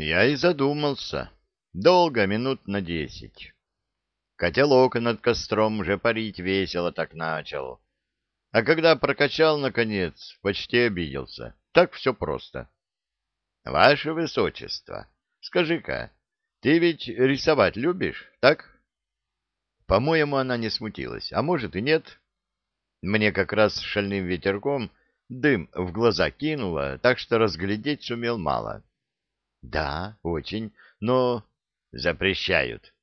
Я и задумался. Долго, минут на десять. Котелок над костром уже парить весело так начал. А когда прокачал, наконец, почти обиделся. Так все просто. Ваше Высочество, скажи-ка, ты ведь рисовать любишь, так? По-моему, она не смутилась, а может и нет. Мне как раз шальным ветерком дым в глаза кинуло, так что разглядеть сумел мало. Да, очень, но запрещают.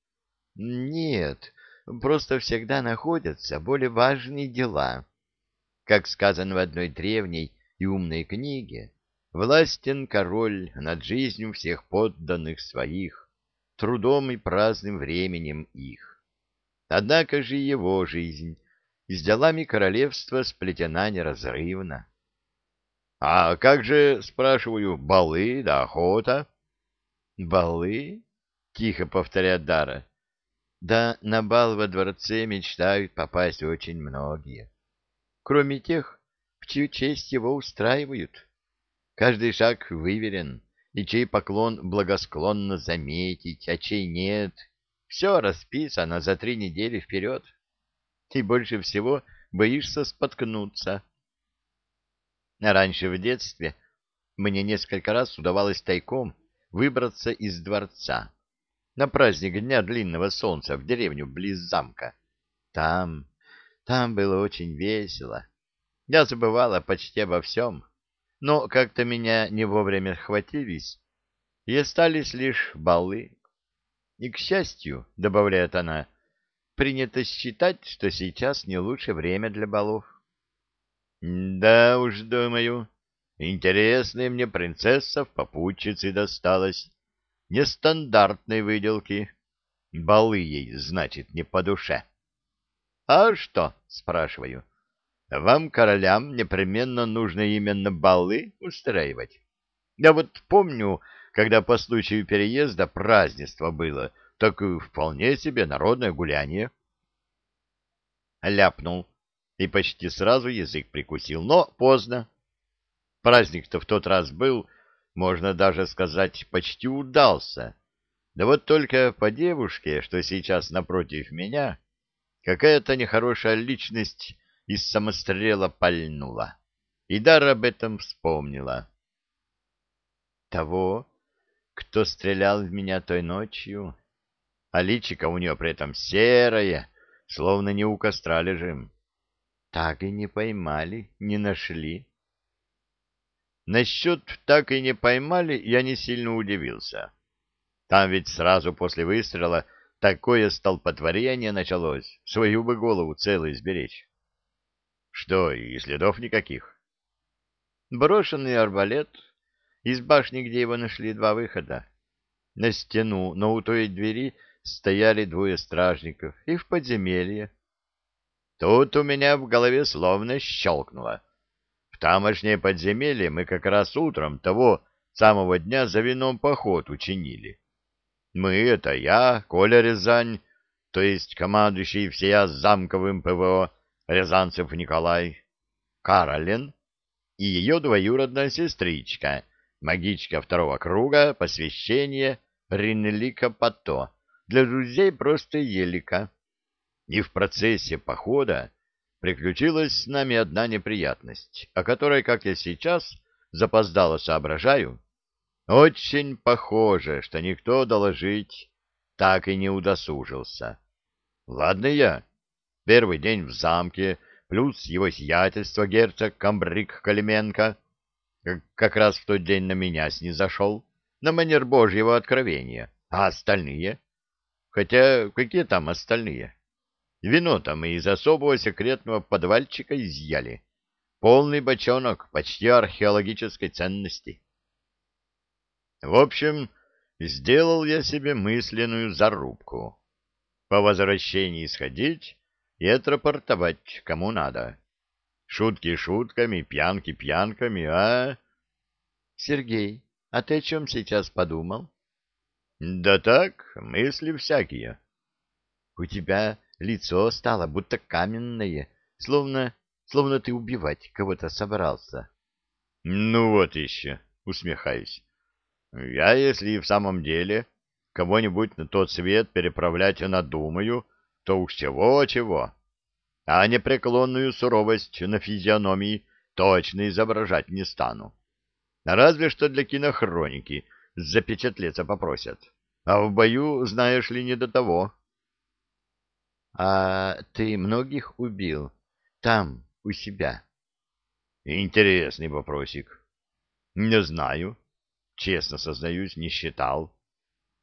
Нет, просто всегда находятся более важные дела. Как сказано в одной древней и умной книге, властен король над жизнью всех подданных своих, трудом и праздным временем их. Однако же его жизнь с делами королевства сплетена неразрывно. — А как же, спрашиваю, балы да охота? — Балы? — тихо повторяет Дара. — Да на бал во дворце мечтают попасть очень многие. Кроме тех, в чью честь его устраивают. Каждый шаг выверен, и чей поклон благосклонно заметить, а чей нет. Все расписано за три недели вперед. И больше всего боишься споткнуться. Раньше в детстве мне несколько раз удавалось тайком выбраться из дворца на праздник Дня Длинного Солнца в деревню близ замка. Там, там было очень весело. Я забывала почти обо всем но как-то меня не вовремя хватились, и остались лишь балы. И, к счастью, — добавляет она, — принято считать, что сейчас не лучшее время для балов. Да уж, думаю, интересная мне принцесса в попутчице досталась. Нестандартной выделки. Балы ей, значит, не по душе. — А что? — спрашиваю. — вам, королям, непременно нужно именно балы устраивать. Я вот помню, когда по случаю переезда празднество было, так вполне себе народное гуляние. Ляпнул и почти сразу язык прикусил, но поздно. Праздник-то в тот раз был, можно даже сказать, почти удался. Да вот только по девушке, что сейчас напротив меня, какая-то нехорошая личность из самострела пальнула. И Дара об этом вспомнила. Того, кто стрелял в меня той ночью, а личико у нее при этом серое, словно не у костра лежим. Так и не поймали, не нашли. Насчет «так и не поймали» я не сильно удивился. Там ведь сразу после выстрела такое столпотворение началось, свою бы голову целой сберечь. Что, и следов никаких? Брошенный арбалет. Из башни, где его нашли, два выхода. На стену, но у той двери стояли двое стражников. И в подземелье. Тут у меня в голове словно щелкнуло. В тамошнее подземелье мы как раз утром того самого дня за вином поход учинили. Мы — это я, Коля Рязань, то есть командующий всея замковым ПВО, Рязанцев Николай, Каролин и ее двоюродная сестричка, магичка второго круга, посвящение Ринелика Пато, для друзей просто Елика. И в процессе похода приключилась с нами одна неприятность, о которой, как я сейчас запоздало соображаю, очень похоже, что никто доложить так и не удосужился. Ладно я, Первый день в замке, плюс его сиятельство герцог Камбрик Калименко, как раз в тот день на меня снизошел, на манер Божьего откровения, а остальные? Хотя какие там остальные? Вино там из особого секретного подвальчика изъяли. Полный бочонок почти археологической ценности. В общем, сделал я себе мысленную зарубку. По возвращении сходить и отрапортовать кому надо. Шутки шутками, пьянки пьянками, а... Сергей, а ты о чем сейчас подумал? Да так, мысли всякие. У тебя лицо стало будто каменное, словно, словно ты убивать кого-то собрался. Ну вот еще, усмехаюсь. Я, если и в самом деле кого-нибудь на тот свет переправлять надумаю, то уж чего-чего, а непреклонную суровость на физиономии точно изображать не стану. Разве что для кинохроники запечатлеться попросят. А в бою, знаешь ли, не до того. — А ты многих убил? Там, у себя? — Интересный вопросик. — Не знаю. Честно сознаюсь, не считал.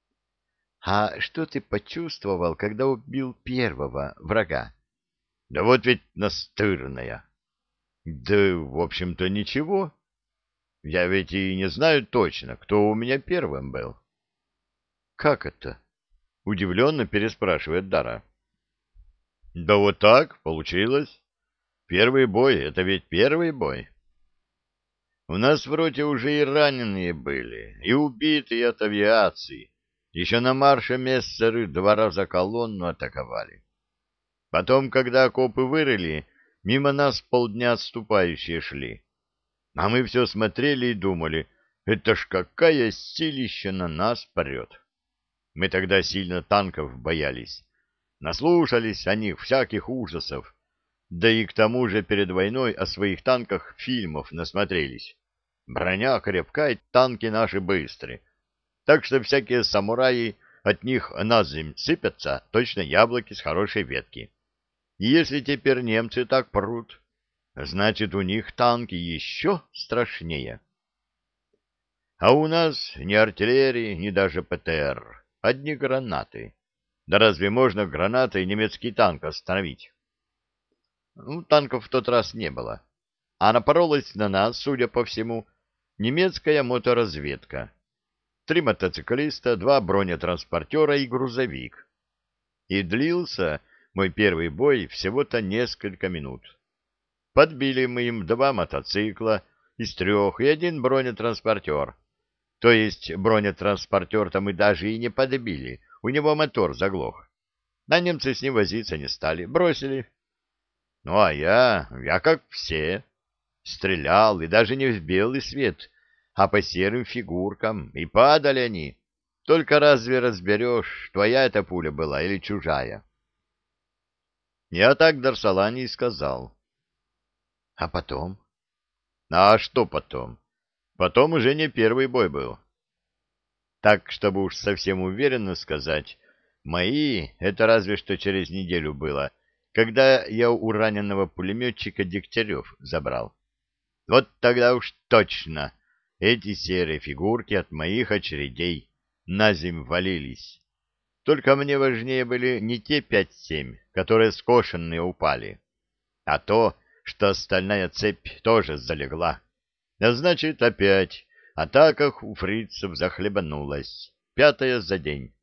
— А что ты почувствовал, когда убил первого врага? — Да вот ведь настырная. — Да, в общем-то, ничего. Я ведь и не знаю точно, кто у меня первым был. — Как это? — удивленно переспрашивает Дара. — Да вот так получилось. Первый бой — это ведь первый бой. У нас вроде уже и раненые были, и убитые от авиации. Еще на марше мессеры два раза колонну атаковали. Потом, когда окопы вырыли, мимо нас полдня отступающие шли. А мы все смотрели и думали, это ж какая силища на нас прет. Мы тогда сильно танков боялись. Наслушались них всяких ужасов. Да и к тому же перед войной о своих танках фильмов насмотрелись. Броня крепкая, танки наши быстрые. Так что всякие самураи от них на земь сыпятся, точно яблоки с хорошей ветки. И если теперь немцы так прут, значит, у них танки еще страшнее. А у нас ни артиллерии, ни даже ПТР, одни гранаты. Да разве можно гранатой немецкий танк остановить? Ну, танков в тот раз не было. А напоролась на нас, судя по всему, немецкая моторазведка. Три мотоциклиста, два бронетранспортера и грузовик. И длился мой первый бой всего-то несколько минут. Подбили мы им два мотоцикла из трех и один бронетранспортер. То есть бронетранспортер-то мы даже и не подбили, у него мотор заглох. На немцы с ним возиться не стали, бросили. Ну, а я, я как все, стрелял, и даже не в белый свет, а по серым фигуркам, и падали они. Только разве разберешь, твоя эта пуля была или чужая? Я так Дарсалане и сказал. А потом? А что потом? Потом уже не первый бой был. Так, чтобы уж совсем уверенно сказать, мои, это разве что через неделю было, когда я у раненого пулеметчика Дегтярев забрал. Вот тогда уж точно эти серые фигурки от моих очередей на земь валились. Только мне важнее были не те пять-семь, которые скошенные упали, а то, что остальная цепь тоже залегла. А значит, опять атака у фрицев захлебанулась. Пятая за день.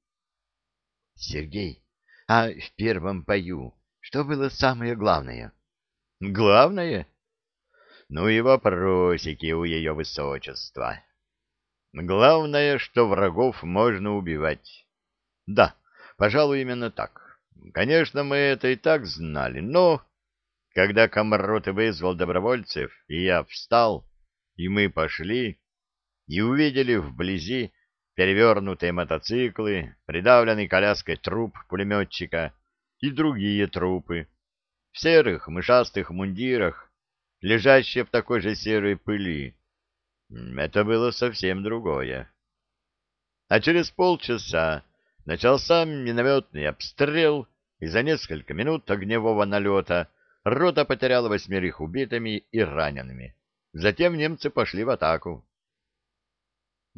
— Сергей, а в первом бою что было самое главное? — Главное? Ну и вопросики у ее высочества. Главное, что врагов можно убивать. Да, пожалуй, именно так. Конечно, мы это и так знали, но... Когда Комарот вызвал добровольцев, и я встал, и мы пошли, и увидели вблизи перевернутые мотоциклы, придавленный коляской труп пулеметчика и другие трупы, в серых мышастых мундирах, лежащие в такой же серой пыли. Это было совсем другое. А через полчаса начался минометный обстрел, и за несколько минут огневого налета рота потеряла восьмерых убитыми и ранеными. Затем немцы пошли в атаку.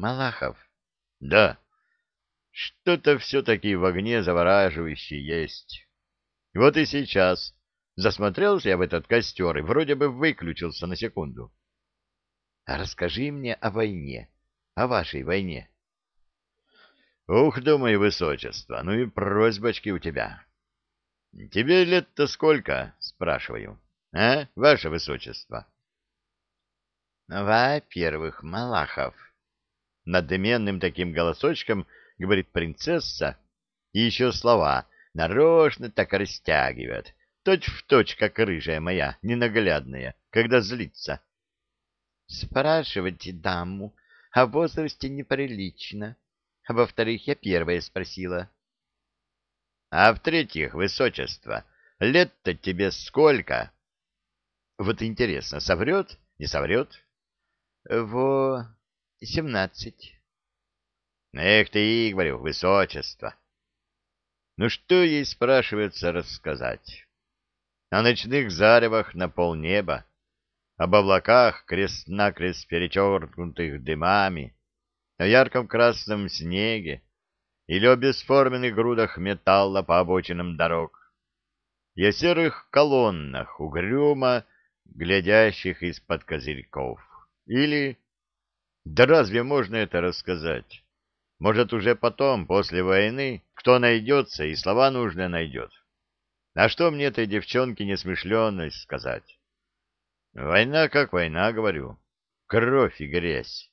Малахов. Да. Что-то все-таки в огне завораживающее есть. Вот и сейчас Засмотрелся я в этот костер и вроде бы выключился на секунду. — А расскажи мне о войне, о вашей войне. — Ух, думаю, высочество, ну и просьбочки у тебя. — Тебе лет-то сколько? — спрашиваю. — А, ваше высочество? — Во-первых, Малахов. Надменным таким голосочком говорит принцесса, и еще слова нарочно так растягивает — точь в точь, как рыжая моя, ненаглядная, когда злится. Спрашивайте даму, в возрасте неприлично. А во-вторых, я первая спросила. А в-третьих, высочество, лет-то тебе сколько? Вот интересно, соврет, не соврет? Во семнадцать. Эх ты, говорю, высочество. Ну что ей, спрашивается, рассказать? О ночных заревах на полнеба, об облаках, крест-накрест перечеркнутых дымами, о ярком красном снеге или о бесформенных грудах металла по обочинам дорог, и о серых колоннах, угрюмо глядящих из-под козырьков. Или... Да разве можно это рассказать? Может, уже потом, после войны, кто найдется и слова нужные найдет. А что мне этой девчонке несмышленность сказать? Война как война, говорю. Кровь и грязь.